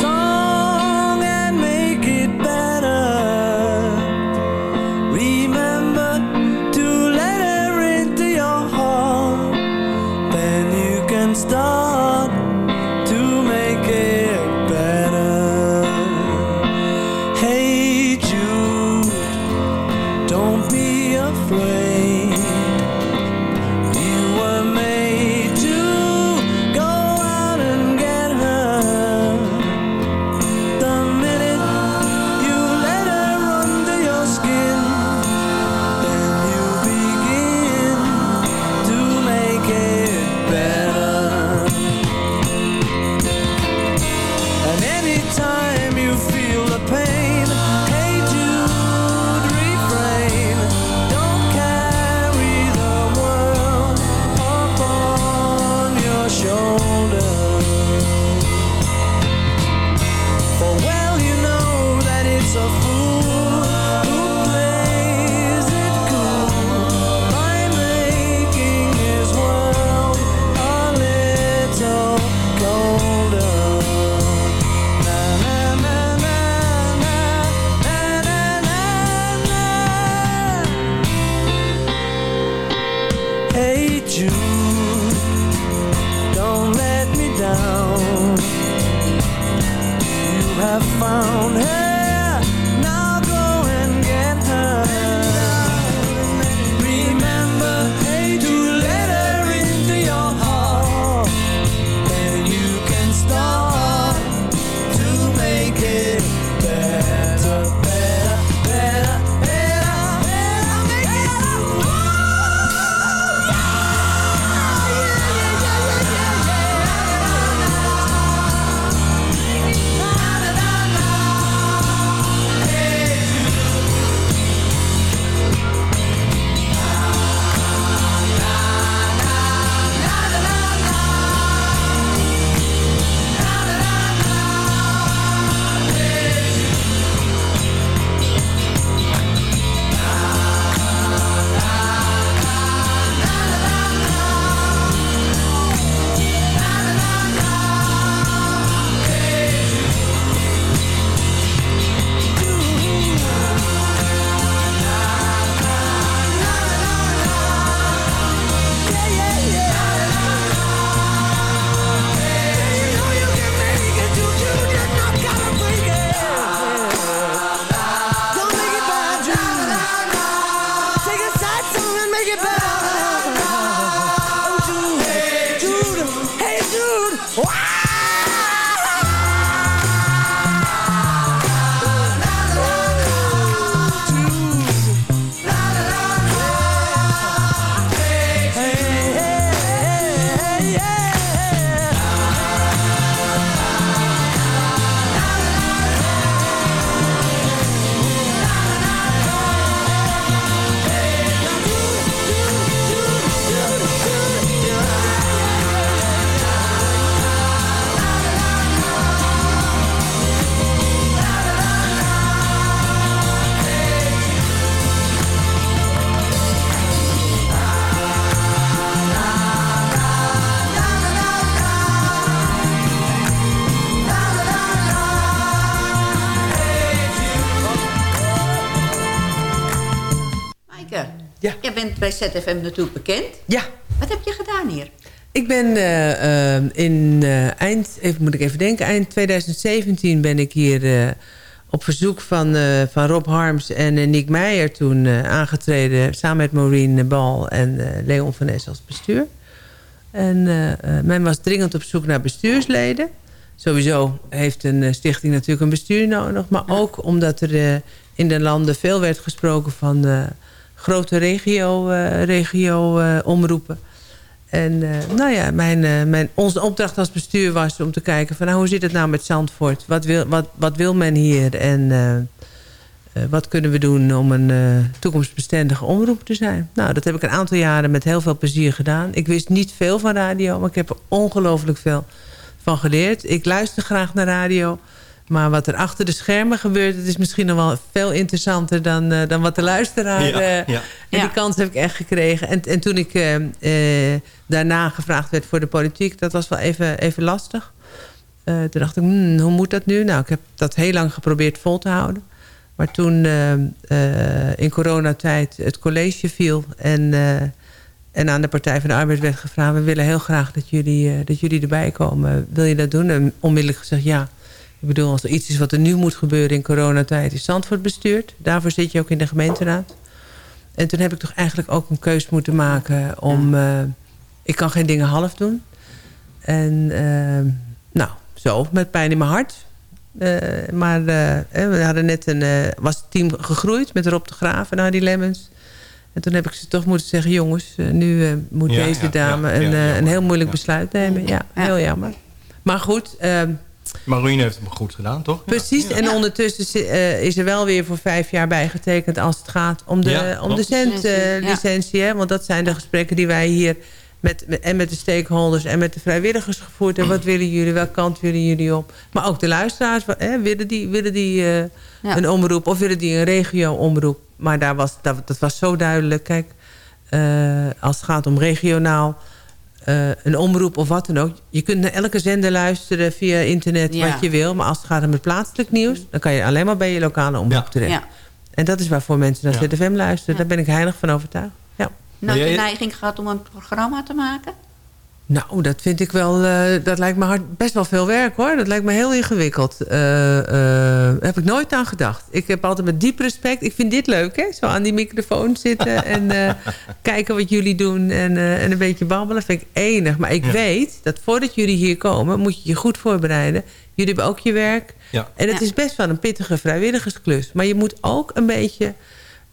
Hey bij ZFM natuurlijk bekend. Ja. Wat heb je gedaan hier? Ik ben eh, eh, in eh, eind, even, moet ik even denken, eind 2017 ben ik hier op verzoek van, van Rob Harms en Nick Meijer toen aangetreden. Samen met Maureen Bal en Leon van Es als bestuur. En men was dringend op zoek naar bestuursleden. Sowieso heeft een stichting natuurlijk een bestuur nodig. Maar ook omdat er in de landen veel werd gesproken van grote regio, eh, regio eh, omroepen. En eh, nou ja, mijn, mijn, onze opdracht als bestuur was om te kijken van nou, hoe zit het nou met Zandvoort? Wat wil, wat, wat wil men hier? En wat kunnen we doen om een toekomstbestendige omroep te zijn? Nou, dat heb ik een aantal jaren met heel veel plezier gedaan. Ik wist niet veel van radio, maar ik heb er ongelooflijk veel van geleerd. Ik luister graag naar radio. Maar wat er achter de schermen gebeurt... het is misschien nog wel veel interessanter dan, eh, dan wat de luisteraar... Ja, eh, ja. En die kans heb ik echt gekregen. En, en toen ik eh, eh, daarna gevraagd werd voor de politiek... dat was wel even, even lastig. Eh, toen dacht ik, hmm, hoe moet dat nu? Nou, ik heb dat heel lang geprobeerd vol te houden. Maar toen in coronatijd het college viel... en, eh, en aan de Partij van de Arbeid werd gevraagd... we willen heel graag dat jullie, eh, dat jullie erbij komen. Wil je dat doen? En onmiddellijk gezegd ja. Ik bedoel, als er iets is wat er nu moet gebeuren in coronatijd... is Zandvoort bestuurd. Daarvoor zit je ook in de gemeenteraad. En toen heb ik toch eigenlijk ook een keus moeten maken om... eh, ik kan geen dingen half doen. En eh, nou, zo, met pijn in mijn hart. Eh, maar we hadden net een... was het team gegroeid met Rob de Graaf en Hardy Lemmens. En toen heb ik ze toch moeten zeggen... jongens, nu moet Ja, deze ja, dame ja, een, een heel moeilijk besluit nemen. Ja, heel jammer. Maar goed, eh, Marine heeft hem goed gedaan, toch? Precies, en ondertussen eh, is er wel weer voor vijf jaar bijgetekend... als het gaat om de, Ja, om de klopt. Licentie, ja. zendlicentie. hè? Want dat zijn de gesprekken die wij hier... Met, met- en met de stakeholders en met de vrijwilligers gevoerd hebben. Wat willen jullie? Welke kant willen jullie op? Maar ook de luisteraars. wat- Hè, willen die, willen die eh, Ja. een omroep of willen die een regio-omroep? Maar daar was, dat, dat was zo duidelijk. Kijk, eh, als het gaat om regionaal... eh, een omroep of wat dan ook. Je kunt naar elke zender luisteren via internet Ja. wat je wil. Maar als het gaat om het plaatselijk nieuws... dan kan je alleen maar bij je lokale omroep Ja. terecht. Ja. En dat is waarvoor mensen naar Ja. ZFM luisteren. Ja. Daar ben ik heilig van overtuigd. Ja. Jij- de neiging gehad om een programma te maken? Nou, dat vind ik wel... eh, dat lijkt me hard, best wel veel werk, hoor. Dat lijkt me heel ingewikkeld. Eh, eh, Daar heb ik nooit aan gedacht. Ik heb altijd met diep respect... Ik vind dit leuk, hè? Zo aan die microfoon zitten en eh, kijken wat jullie doen... En, eh, en een beetje babbelen, vind ik enig. Maar ik Ja. weet dat voordat jullie hier komen... moet je je goed voorbereiden. Jullie hebben ook je werk. Ja. En het Ja. is best wel een pittige vrijwilligersklus. Maar je moet ook een beetje...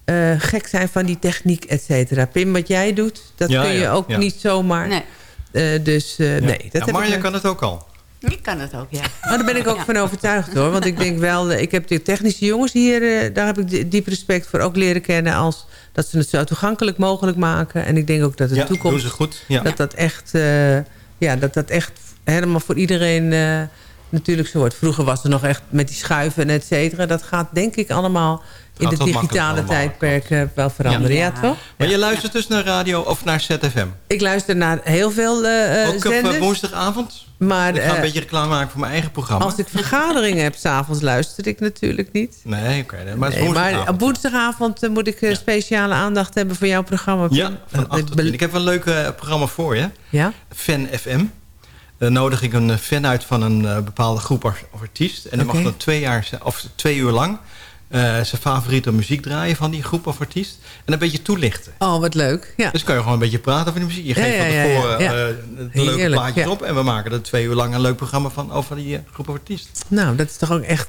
eh, gek zijn van die techniek, et cetera. Pim, wat jij doet, dat Ja, kun je ja, ook ja. niet zomaar. Nee, dus eh, Ja. nee, dat Ja, Marja kan het ook al. ik kan het ook, ja. Oh, daar ben ik ook Ja. van overtuigd hoor. Want ik denk wel, eh, ik heb de technische jongens hier, eh, daar heb ik di- diep respect voor ook leren kennen. Als dat ze het zo toegankelijk mogelijk maken. En ik denk ook dat in de Ja, doen toekomst ze goed. Ja. dat dat echt, eh, ja, dat dat echt helemaal voor iedereen eh, natuurlijk zo wordt. Vroeger was er nog echt met die schuiven en et cetera. Dat gaat denk ik allemaal in het digitale tijdperk wel veranderen. Ja, Ja. toch? Maar je luistert dus naar radio of naar ZFM? Ik luister naar heel veel eh, ook op eh, zenders. woensdagavond? maar Ik ga een beetje reclame maken voor mijn eigen programma. als ik vergaderingen heb, s'avonds luister ik natuurlijk niet. Nee, oké. maar Nee, op woensdagavond moet ik speciale aandacht hebben voor jouw programma. Ja, van 8 ik tot bel- 10. Ik heb een leuk programma voor je. Ja? Fan FM. Dan nodig ik een fan uit van een bepaalde groep artiest. En dan mag dan twee, jaar, of twee uur lang eh, zijn favoriete muziek draaien van die groep of artiest. En een beetje toelichten. Oh, wat leuk. Ja. Dus kan je gewoon een beetje praten over die muziek. Je geeft ja, van ja, tevoren ja. eh, de leuke plaatjes op. En we maken er twee uur lang een leuk programma van over die eh, groep of artiest. Nou, dat is toch ook echt...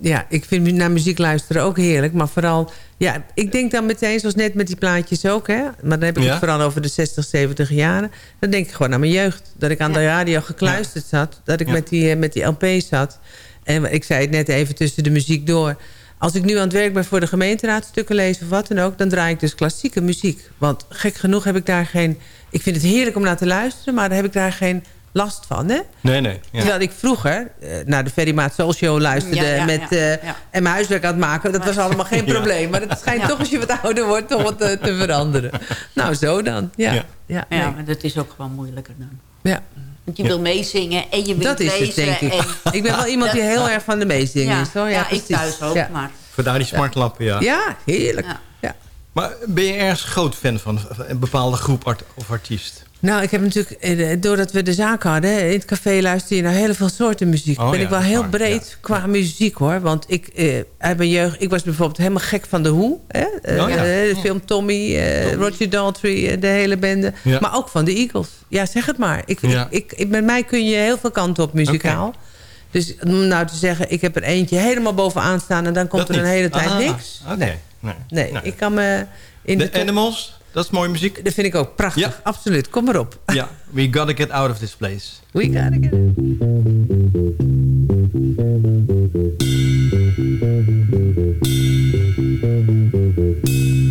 Ja, ik vind naar muziek luisteren ook heerlijk. Maar vooral... Ja, ik denk dan meteen, zoals net met die plaatjes ook, hè. Maar dan heb ik het vooral over de 60, 70 jaren. Dan denk ik gewoon aan mijn jeugd. Dat ik aan de radio gekluisterd zat. Dat ik met, die, eh, met die LP zat. En ik zei het net even tussen de muziek door. Als ik nu aan het werk ben voor de gemeenteraad, stukken lezen of wat dan ook... dan draai ik dus klassieke muziek. Want gek genoeg heb ik daar geen... Ik vind het heerlijk om naar te luisteren, maar dan heb ik daar geen last van, hè? Nee, nee. Ja. Terwijl ik vroeger eh, naar de Ferry Maat Soul Show luisterde... Ja, ja, met, ja, eh, ja. en mijn huiswerk aan het maken. Dat was allemaal geen Ja. probleem. Maar het schijnt Ja. toch als je wat ouder wordt... toch wat eh, te veranderen. Nou, zo dan. Ja, Ja. ja. Ja, nee. maar dat is ook gewoon moeilijker dan. ja. Want je wil meezingen en je wilt Dat is het, lezen. denk ik. En, Ik ben wel iemand die heel erg van de meezingen ja, is. Hoor. ja, ik precies. thuis ook, Ja, maar... Vandaar die smartlappen, ja. ja heerlijk. Maar ben je ergens groot fan van een bepaalde groep art of artiest? Nou, ik heb natuurlijk, eh, doordat we de zaak hadden... in het café luister je naar heel veel soorten muziek. Oh ben ja, ik wel heel waar, breed ja. qua muziek, hoor. Want ik, eh, uit mijn jeugd... Ik was bijvoorbeeld helemaal gek van The Who. Hè? Eh, Oh de film Tommy, eh, Roger Daltrey, eh, de hele bende. Maar ook van de Eagles. Ja, zeg het maar. Ik, ik, ik, met mij kun je heel veel kanten op muzikaal. Dus om nou te zeggen, ik heb er eentje helemaal bovenaan staan... en dan komt Dat er een niet. hele tijd Ah, niks. oké. Nee. Nee. Nee, Nee. ik kan me in de... De Animals, dat is mooie muziek. Dat vind ik ook prachtig. Ja. Absoluut. Kom maar op. Ja, we gotta get out of this place. We gotta get.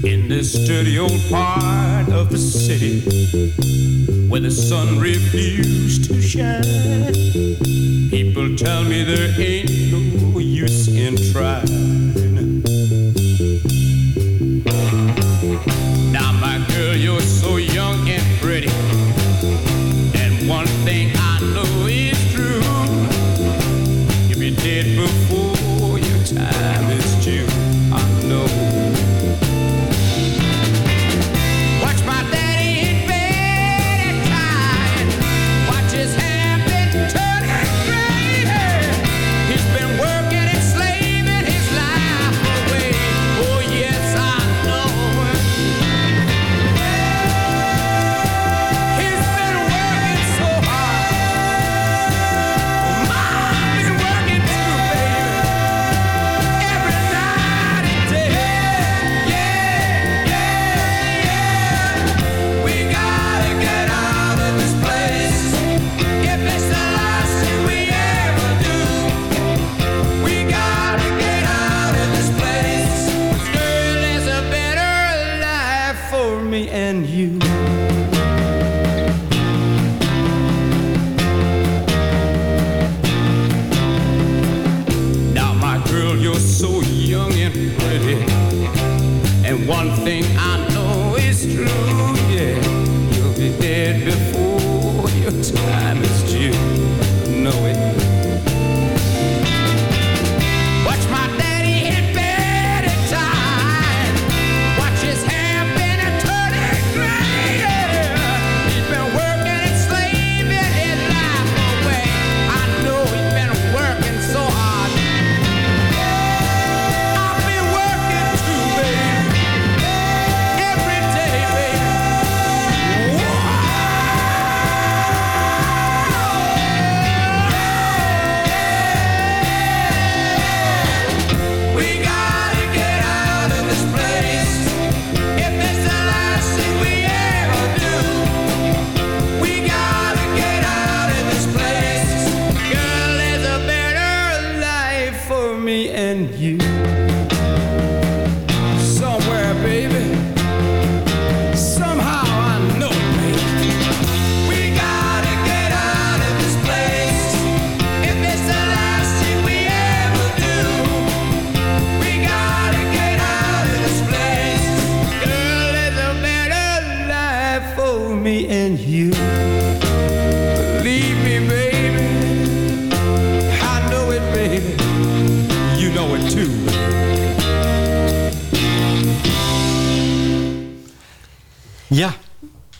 In this dirty old part of the city where the sun refused to shine, people tell me there ain't no use in trying.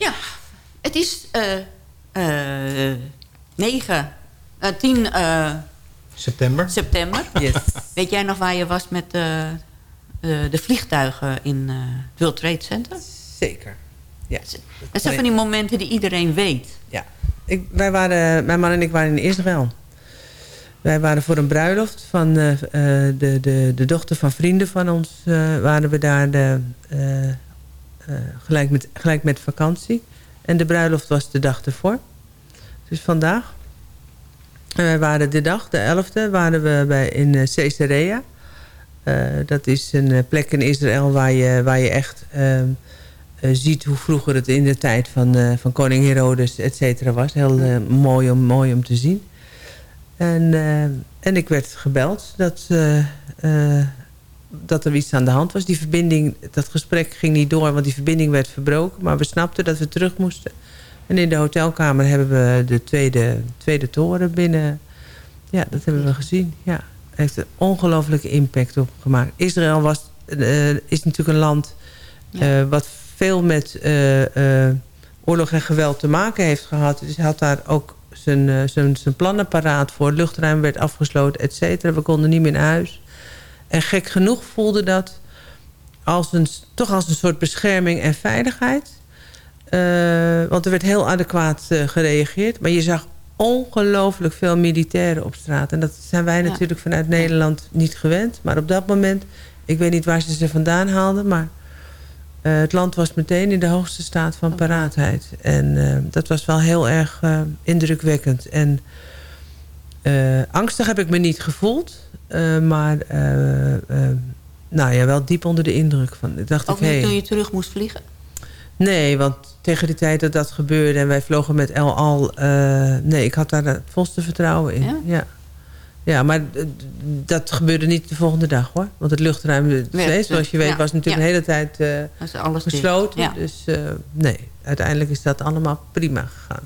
Ja, het is eh eh 9, eh 10 eh, september. september. Yes. Weet jij nog waar je was met eh, eh, de vliegtuigen in eh het World Trade Center? Zeker. Ja. Dat zijn van die momenten die iedereen weet. Ja. Ik, wij waren, mijn man en ik waren in Israël. Wij waren voor een bruiloft van eh, eh, de, de, de dochter van vrienden van ons. eh, waren we daar de, gelijk, met, gelijk met vakantie. En de bruiloft was de dag ervoor. Dus vandaag. En wij waren de dag, de 11e, waren we bij, in eh, Caesarea. Eh, dat is een eh, plek in Israël waar je, waar je echt ehm, eh, ziet hoe vroeger het in de tijd van, eh, van koning Herodes, et cetera, was. Heel eh, mooi, om, mooi om te zien. En, eh, en ik werd gebeld dat, eh, eh, dat er iets aan de hand was. Die verbinding, dat gesprek ging niet door, want die verbinding werd verbroken. Maar we snapten dat we terug moesten. En in de hotelkamer hebben we de tweede, tweede toren binnen. Ja, dat hebben we gezien. Ja, heeft een ongelofelijke impact op gemaakt. Israël was, eh, is natuurlijk een land eh, wat veel met eh, oorlog en geweld te maken heeft gehad. Dus hij had daar ook zijn, zijn, zijn plannen paraat voor. Het luchtruim werd afgesloten, et cetera. We konden niet meer naar huis. En gek genoeg voelde dat als een, toch als een soort bescherming en veiligheid. Eh, want er werd heel adequaat eh, gereageerd. Maar je zag ongelooflijk veel militairen op straat. En dat zijn wij Ja. natuurlijk vanuit Nederland niet gewend. Maar op dat moment, ik weet niet waar ze ze vandaan haalden... maar eh, het land was meteen in de hoogste staat van paraatheid. En dat was wel heel erg indrukwekkend. En angstig heb ik me niet gevoeld. eh, maar eh, eh, nou ja, wel diep onder de indruk. Van, ik dacht Ook ik, niet hey, toen je terug moest vliegen. Nee, want tegen die tijd dat dat gebeurde... en wij vlogen met El Al... eh, nee, ik had daar het volste vertrouwen in. Ja? Ja, ja. maar eh, dat gebeurde niet de volgende dag, hoor. Want het luchtruim, zoals je weet... ja, was natuurlijk ja. de hele tijd eh, alles gesloten. Ja. Dus eh, nee, uiteindelijk is dat allemaal prima gegaan.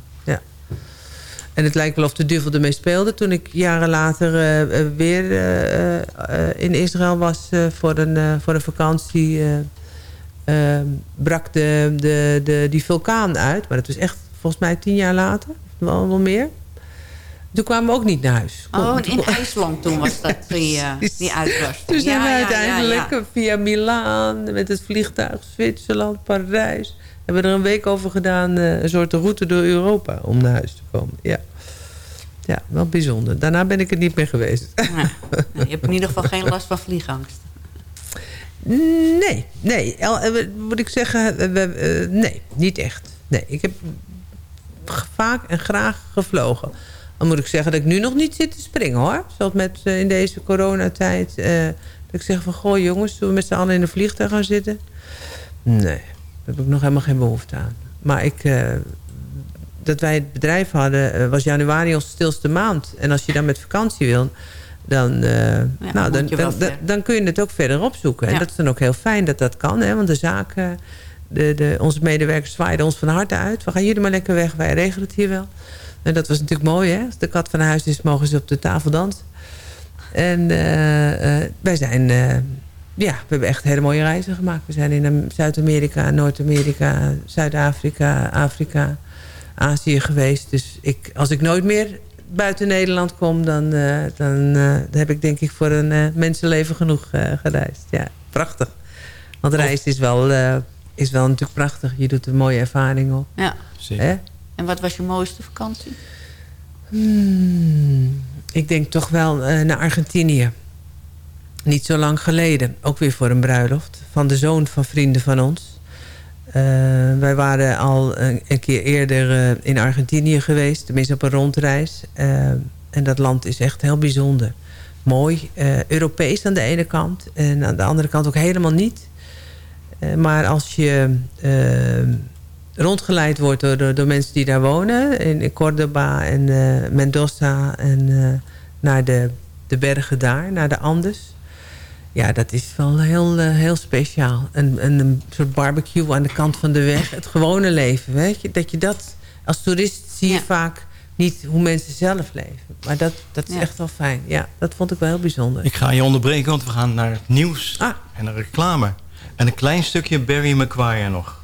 En het lijkt wel of de duivel ermee speelde... toen ik jaren later eh, eh, weer eh, in Israël was... voor, een, voor een vakantie... eh, eh, brak de, de, de, die vulkaan uit. Maar dat was echt volgens mij tien jaar later. Wel, wel meer. Toen kwamen we ook niet naar huis. Oh, in IJsland toen was dat die, eh, die uitbarsting. toen zijn Ja, we uiteindelijk ja, ja. via Milaan met het vliegtuig Zwitserland, Parijs. Hebben er een week over gedaan, eh, een soort route door Europa om naar huis te komen. Ja, ja wel bijzonder. Daarna ben ik er niet meer geweest. Je hebt in ieder geval geen last van vliegangst. Nee, nee. Eh, Moet ik zeggen, eh, nee, niet echt. Nee, ik heb vaak en graag gevlogen. Dan moet ik zeggen dat ik nu nog niet zit te springen hoor. Zoals met in deze coronatijd. eh dat ik zeg van, goh jongens, zullen we met z'n allen in een vliegtuig gaan zitten? Nee, daar heb ik nog helemaal geen behoefte aan. Maar ik, eh, dat wij het bedrijf hadden, eh, was januari onze stilste maand. En als je dan met vakantie wil, dan, eh, nou, dan, dan, dan, kun je het ook verder opzoeken. En dat is dan ook heel fijn dat dat kan. Hè? Want de zaken, de, de, onze medewerkers zwaaiden ons van harte uit. We gaan jullie maar lekker weg, wij regelen het hier wel. En dat was natuurlijk mooi, hè? Als de kat van huis is, mogen ze op de tafel dansen. En wij zijn... ja, we hebben echt hele mooie reizen gemaakt. We zijn in Am- Zuid-Amerika, Noord-Amerika, Zuid-Afrika, Afrika, Azië geweest. Dus ik, als ik nooit meer buiten Nederland kom... dan, eh, dan, eh, dan heb ik denk ik voor een eh, mensenleven genoeg eh, gereisd. Ja, prachtig. Want reizen is wel, eh, is wel natuurlijk prachtig. Je doet een mooie ervaring op. Ja. Hè? En wat was je mooiste vakantie? Hmm, ik denk toch wel eh, naar Argentinië. Niet zo lang geleden. Ook weer voor een bruiloft. Van de zoon van vrienden van ons. Eh, wij waren al een, keer eerder eh, in Argentinië geweest. Tenminste op een rondreis. Eh, en dat land is echt heel bijzonder. Mooi. Europees aan de ene kant. En aan de andere kant ook helemaal niet. Maar als je rondgeleid wordt door, door, mensen die daar wonen... in, Cordoba en Mendoza en naar de, de bergen daar, naar de Andes... Ja, dat is wel heel, eh, heel speciaal. Een, een, een soort barbecue aan de kant van de weg. Het gewone leven, weet je. Dat je dat... Als toerist zie je vaak niet hoe mensen zelf leven. Maar dat, dat is Ja. echt wel fijn. Ja, dat vond ik wel heel bijzonder. Ik ga je onderbreken, want we gaan naar het nieuws Ah. en de reclame. En een klein stukje Barry McGuire nog.